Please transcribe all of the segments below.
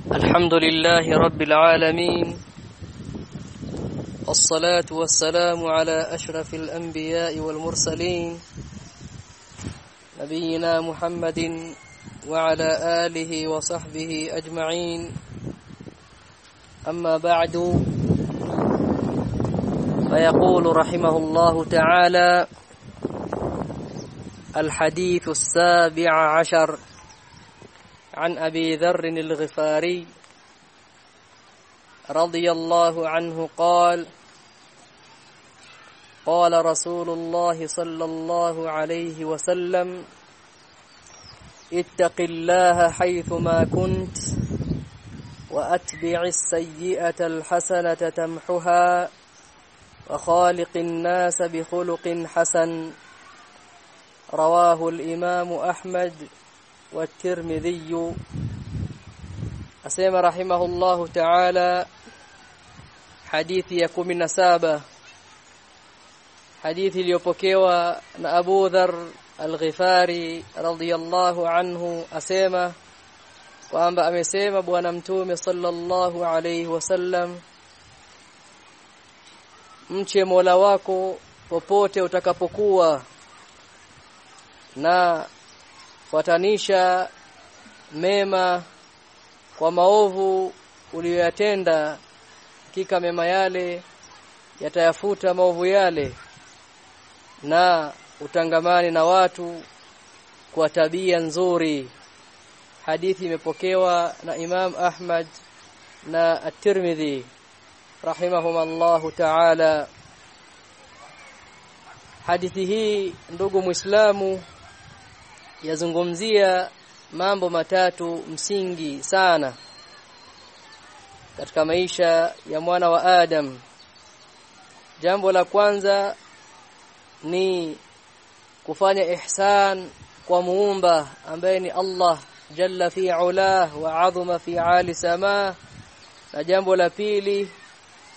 الحمد لله رب العالمين والصلاة والسلام على أشرف الأنبياء والمرسلين نبينا محمد وعلى آله وصحبه أجمعين. أما بعد فيقول رحمه الله تعالى الحديث السابع عشر. عن أبي ذر الغفاري رضي الله عنه قال قال رسول الله صلى الله عليه وسلم اتق الله حيثما كنت وأتبع السيئة الحسنة تمحها وخالق الناس بخلق حسن. رواه الإمام أحمد والترمذي. اسيما رحمه الله تعالى. حديث 17 حديث اليوبوكيوا نا أبو ذر الغفاري رضي الله عنه. اسيما وأنبأ امسيما بوانا متومي صلى الله عليه وسلم. امشي مولا واكو popote utakapokuwa na fuatanisha mema kwa maovu uliyoyatenda. Hakika mema yale yatayafuta maovu yale na utangamani na watu kwa tabia nzuri. Hadithi imepokewa na Imam Ahmad na At-Tirmidhi. Rahimahumallahu ta'ala. Hadithi hii ndugu Muislamu yazungumzia mambo matatu msingi sana katika maisha ya mwana wa Adam. Jambo la kwanza ni kufanya ihsan kwa muumba ambaye ni Allah jalla fi ulah wa adhuma fi ali sama. Na jambo la pili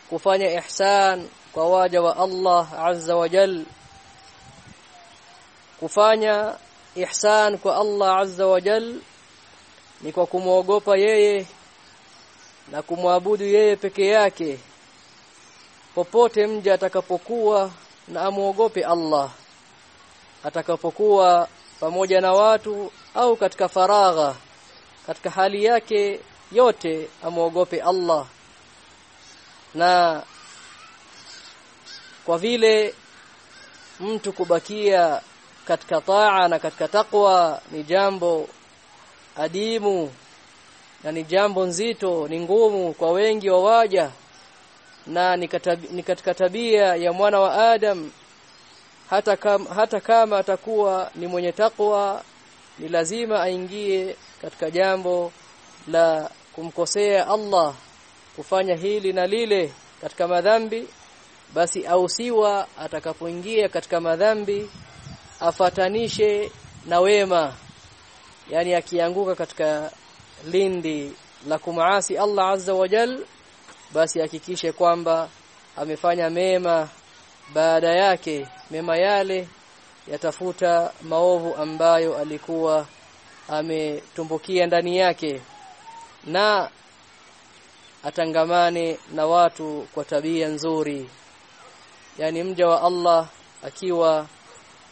kufanya ihsan kwa waja wa Allah azza wa jal. Kufanya ihsan kwa Allah azza wa jal ni kwa kumwogopa yeye na kumwabudu yeye peke yake. Popote mja atakapokuwa na amuogope Allah atakapokuwa pamoja na watu au katika faragha katika hali yake yote amuogope Allah. Na kwa vile mtu kubakia katika taa na katika takwa ni jambo adimu na ni jambo nzito ni ngumu kwa wengi wa waja. Na ni, katika tabia ya mwana wa Adam hata kama, hata kama atakuwa ni mwenye takwa ni lazima aingie katika jambo la kumkosea Allah kufanya hili na lile katika madhambi basi ausiwa atakapoingia katika madhambi afatanishe na wema yani akianguka katika lindi la kumaasi Allah azza wa jal basi hakikishe kwamba amefanya mema. Baada yake mema yale yatafuta maovu ambayo alikuwa ametumbukia ndani yake na atangamane na watu kwa tabia nzuri. Yani mja wa Allah akiwa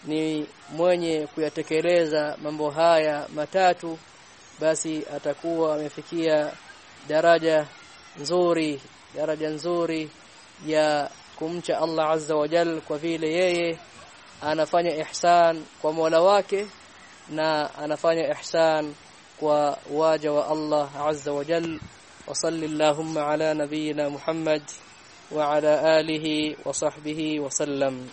ni mwenye kuyatekeleza mambo haya matatu basi atakuwa amefikia daraja nzuri daraja nzuri ya kumcha Allah azza wa jal kwa vile yeye anafanya ihsan kwa Mola wake na anafanya ihsan kwa waja wa Allah azza wa jal wa sallallahu ala nabiyyina Muhammad wa ala alihi wa sahbihi wa sallam